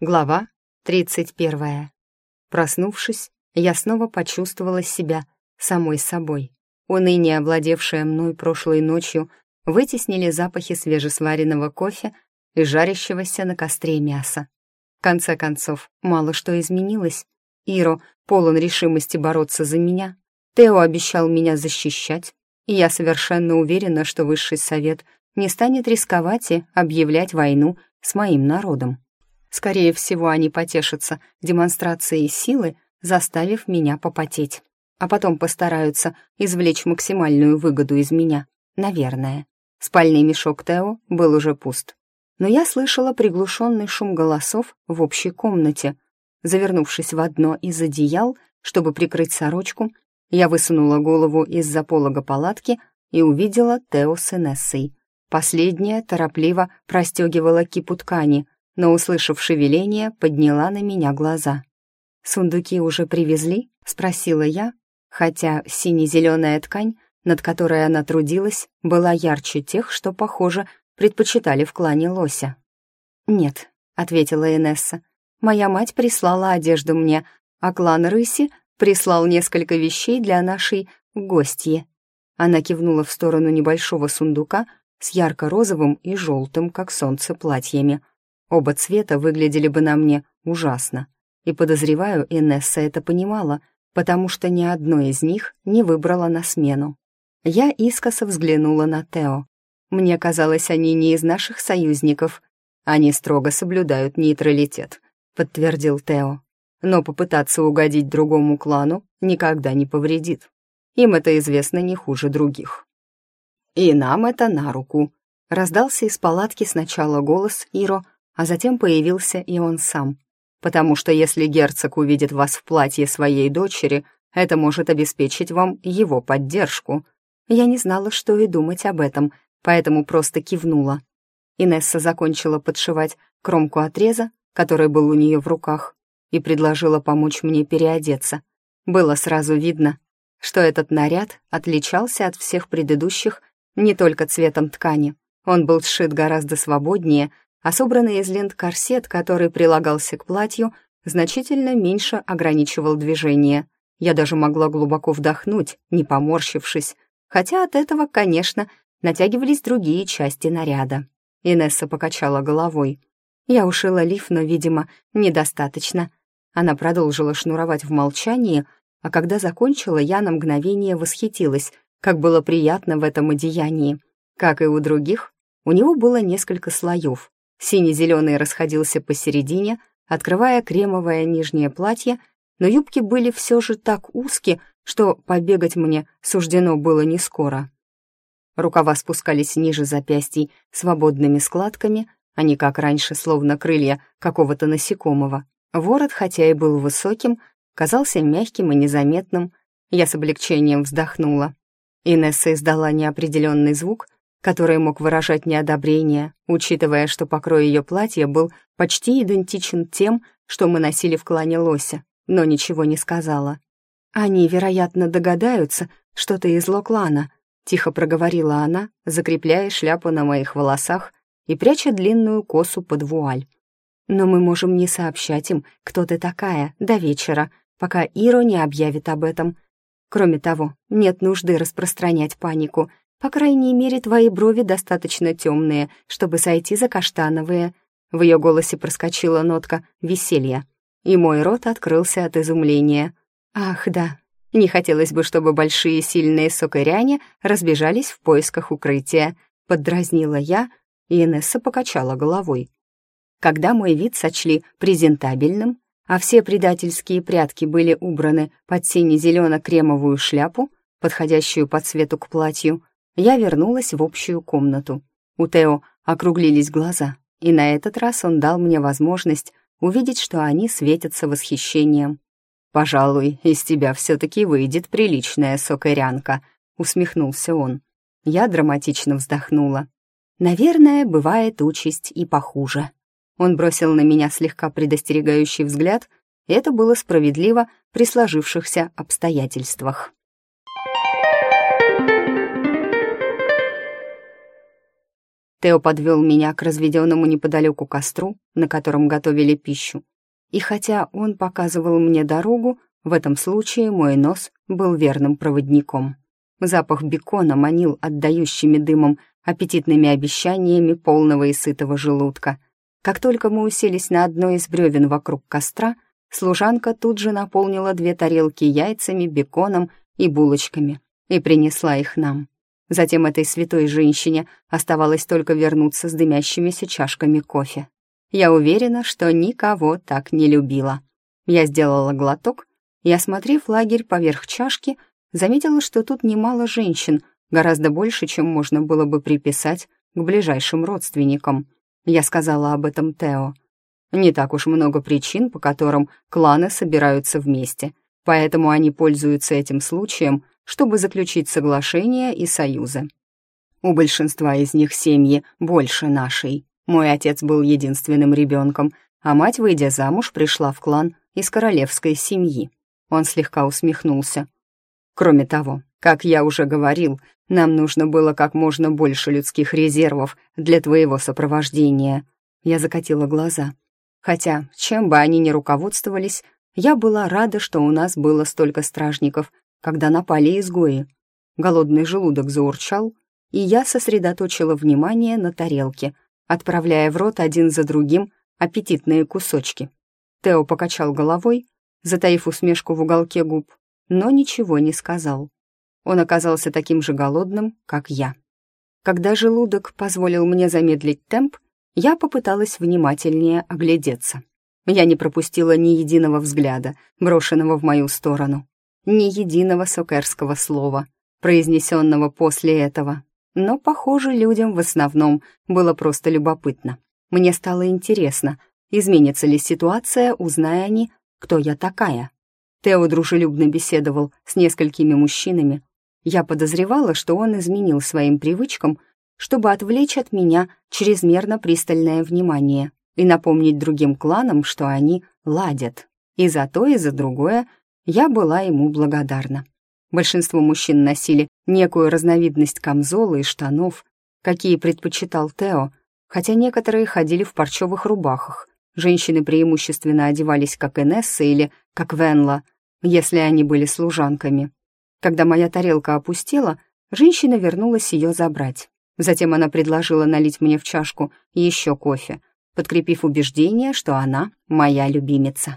Глава 31. Проснувшись, я снова почувствовала себя самой собой. Уныние, овладевшее мной прошлой ночью, вытеснили запахи свежесваренного кофе и жарящегося на костре мяса. В конце концов, мало что изменилось. Иро полон решимости бороться за меня. Тео обещал меня защищать, и я совершенно уверена, что Высший Совет не станет рисковать и объявлять войну с моим народом. Скорее всего, они потешатся демонстрацией силы, заставив меня попотеть. А потом постараются извлечь максимальную выгоду из меня. Наверное. Спальный мешок Тео был уже пуст. Но я слышала приглушенный шум голосов в общей комнате. Завернувшись в одно из одеял, чтобы прикрыть сорочку, я высунула голову из-за полога палатки и увидела Тео с Энессой. Последняя торопливо простегивала кипу ткани — но, услышав шевеление, подняла на меня глаза. «Сундуки уже привезли?» — спросила я, хотя сине-зеленая ткань, над которой она трудилась, была ярче тех, что, похоже, предпочитали в клане лося. «Нет», — ответила Инесса, — «моя мать прислала одежду мне, а клан Рыси прислал несколько вещей для нашей гостьи». Она кивнула в сторону небольшого сундука с ярко-розовым и желтым, как солнце, платьями — Оба цвета выглядели бы на мне ужасно. И, подозреваю, Инесса это понимала, потому что ни одно из них не выбрала на смену. Я искоса взглянула на Тео. Мне казалось, они не из наших союзников. Они строго соблюдают нейтралитет, подтвердил Тео. Но попытаться угодить другому клану никогда не повредит. Им это известно не хуже других. «И нам это на руку», — раздался из палатки сначала голос Иро, а затем появился и он сам. Потому что если герцог увидит вас в платье своей дочери, это может обеспечить вам его поддержку. Я не знала, что и думать об этом, поэтому просто кивнула. Инесса закончила подшивать кромку отреза, который был у нее в руках, и предложила помочь мне переодеться. Было сразу видно, что этот наряд отличался от всех предыдущих не только цветом ткани. Он был сшит гораздо свободнее, а собранный из лент корсет, который прилагался к платью, значительно меньше ограничивал движение. Я даже могла глубоко вдохнуть, не поморщившись, хотя от этого, конечно, натягивались другие части наряда. Инесса покачала головой. Я ушила лиф, но, видимо, недостаточно. Она продолжила шнуровать в молчании, а когда закончила, я на мгновение восхитилась, как было приятно в этом одеянии. Как и у других, у него было несколько слоев, Синий-зеленый расходился посередине, открывая кремовое нижнее платье, но юбки были все же так узкие, что побегать мне суждено было не скоро. Рукава спускались ниже запястий свободными складками, они, как раньше, словно крылья какого-то насекомого. Ворот, хотя и был высоким, казался мягким и незаметным. Я с облегчением вздохнула. Инесса издала неопределенный звук, который мог выражать неодобрение, учитывая, что покрой ее платья был почти идентичен тем, что мы носили в клане лося, но ничего не сказала. «Они, вероятно, догадаются, что ты из Локлана», — тихо проговорила она, закрепляя шляпу на моих волосах и пряча длинную косу под вуаль. «Но мы можем не сообщать им, кто ты такая, до вечера, пока Иро не объявит об этом. Кроме того, нет нужды распространять панику, по крайней мере, твои брови достаточно темные, чтобы сойти за каштановые». В ее голосе проскочила нотка веселья, и мой рот открылся от изумления. «Ах, да, не хотелось бы, чтобы большие сильные сокыряне разбежались в поисках укрытия», — поддразнила я, и Инесса покачала головой. Когда мой вид сочли презентабельным, а все предательские прятки были убраны под сине-зелено-кремовую шляпу, подходящую по цвету к платью, я вернулась в общую комнату. У Тео округлились глаза, и на этот раз он дал мне возможность увидеть, что они светятся восхищением. «Пожалуй, из тебя все-таки выйдет приличная сокырянка», — усмехнулся он. Я драматично вздохнула. «Наверное, бывает участь и похуже». Он бросил на меня слегка предостерегающий взгляд, и это было справедливо при сложившихся обстоятельствах. Тео подвел меня к разведенному неподалеку костру, на котором готовили пищу. И хотя он показывал мне дорогу, в этом случае мой нос был верным проводником. Запах бекона манил отдающими дымом аппетитными обещаниями полного и сытого желудка. Как только мы уселись на одно из бревен вокруг костра, служанка тут же наполнила две тарелки яйцами, беконом и булочками и принесла их нам. Затем этой святой женщине оставалось только вернуться с дымящимися чашками кофе. Я уверена, что никого так не любила. Я сделала глоток и, осмотрев лагерь поверх чашки, заметила, что тут немало женщин, гораздо больше, чем можно было бы приписать к ближайшим родственникам. Я сказала об этом Тео. Не так уж много причин, по которым кланы собираются вместе, поэтому они пользуются этим случаем, чтобы заключить соглашения и союзы. У большинства из них семьи больше нашей. Мой отец был единственным ребенком, а мать, выйдя замуж, пришла в клан из королевской семьи. Он слегка усмехнулся. Кроме того, как я уже говорил, нам нужно было как можно больше людских резервов для твоего сопровождения. Я закатила глаза. Хотя, чем бы они ни руководствовались, я была рада, что у нас было столько стражников, когда напали изгои. Голодный желудок заурчал, и я сосредоточила внимание на тарелке — отправляя в рот один за другим аппетитные кусочки. Тео покачал головой, затаив усмешку в уголке губ, но ничего не сказал. Он оказался таким же голодным, как я. Когда желудок позволил мне замедлить темп, я попыталась внимательнее оглядеться. Я не пропустила ни единого взгляда, брошенного в мою сторону, ни единого сокерского слова, произнесенного после этого. Но, похоже, людям в основном было просто любопытно. Мне стало интересно, изменится ли ситуация, узная они, кто я такая. Тео дружелюбно беседовал с несколькими мужчинами. Я подозревала, что он изменил своим привычкам, чтобы отвлечь от меня чрезмерно пристальное внимание и напомнить другим кланам, что они ладят. И за то, и за другое я была ему благодарна. Большинство мужчин носили некую разновидность камзола и штанов, какие предпочитал Тео, хотя некоторые ходили в парчевых рубахах. Женщины преимущественно одевались как Энесса или как Венла, если они были служанками. Когда моя тарелка опустела, женщина вернулась ее забрать. Затем она предложила налить мне в чашку еще кофе, подкрепив убеждение, что она моя любимица.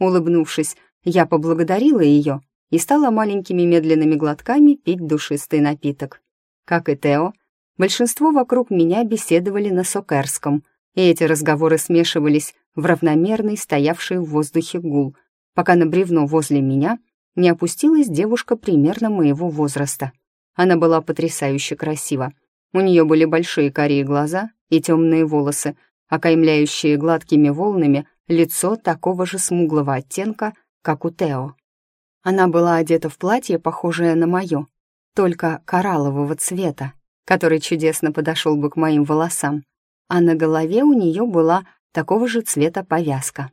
Улыбнувшись, я поблагодарила ее и стала маленькими медленными глотками пить душистый напиток. Как и Тео, большинство вокруг меня беседовали на сокерском, и эти разговоры смешивались в равномерный стоявший в воздухе гул, пока на бревно возле меня не опустилась девушка примерно моего возраста. Она была потрясающе красива. У нее были большие карие глаза и темные волосы, окаймляющие гладкими волнами лицо такого же смуглого оттенка, как у Тео. Она была одета в платье, похожее на мое, только кораллового цвета, который чудесно подошел бы к моим волосам, а на голове у нее была такого же цвета повязка.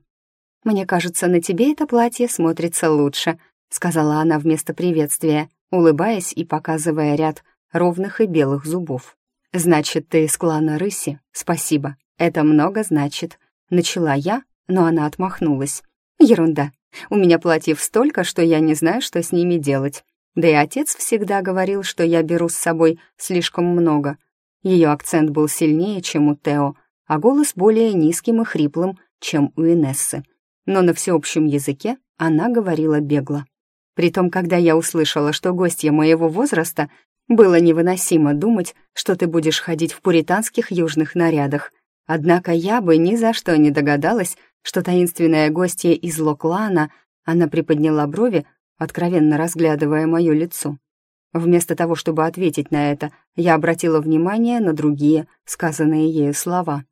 «Мне кажется, на тебе это платье смотрится лучше», сказала она вместо приветствия, улыбаясь и показывая ряд ровных и белых зубов. «Значит, ты из клана Рыси? Спасибо. Это много значит». Начала я, но она отмахнулась. «Ерунда. У меня платьев столько, что я не знаю, что с ними делать. Да и отец всегда говорил, что я беру с собой слишком много. Ее акцент был сильнее, чем у Тео, а голос более низким и хриплым, чем у Инессы. Но на всеобщем языке она говорила бегло. Притом, когда я услышала, что гостья моего возраста, было невыносимо думать, что ты будешь ходить в пуританских южных нарядах. Однако я бы ни за что не догадалась, что таинственная гостья из Локлана, она приподняла брови, откровенно разглядывая мое лицо. Вместо того, чтобы ответить на это, я обратила внимание на другие, сказанные ею слова.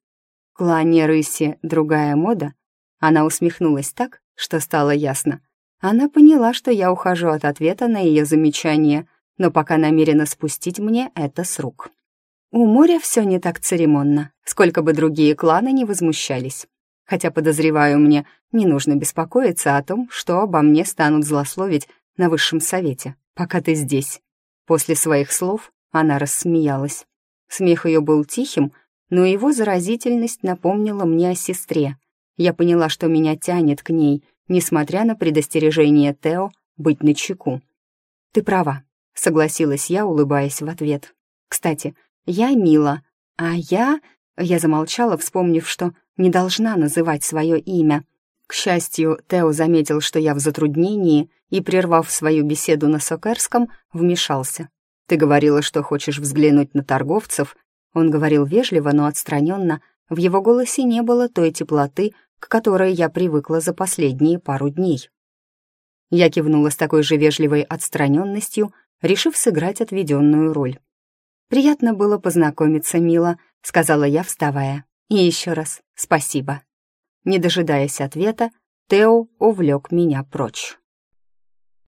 «Клане рыси — другая мода?» Она усмехнулась так, что стало ясно. Она поняла, что я ухожу от ответа на ее замечание, но пока намерена спустить мне это с рук. У моря все не так церемонно, сколько бы другие кланы не возмущались хотя, подозреваю, мне не нужно беспокоиться о том, что обо мне станут злословить на высшем совете, пока ты здесь». После своих слов она рассмеялась. Смех ее был тихим, но его заразительность напомнила мне о сестре. Я поняла, что меня тянет к ней, несмотря на предостережение Тео быть начеку. «Ты права», — согласилась я, улыбаясь в ответ. «Кстати, я Мила, а я...» Я замолчала, вспомнив, что не должна называть свое имя. К счастью, Тео заметил, что я в затруднении, и, прервав свою беседу на Сокерском, вмешался. «Ты говорила, что хочешь взглянуть на торговцев?» Он говорил вежливо, но отстраненно. В его голосе не было той теплоты, к которой я привыкла за последние пару дней. Я кивнула с такой же вежливой отстраненностью, решив сыграть отведенную роль. «Приятно было познакомиться, мило», — сказала я, вставая. «И еще раз спасибо». Не дожидаясь ответа, Тео увлек меня прочь.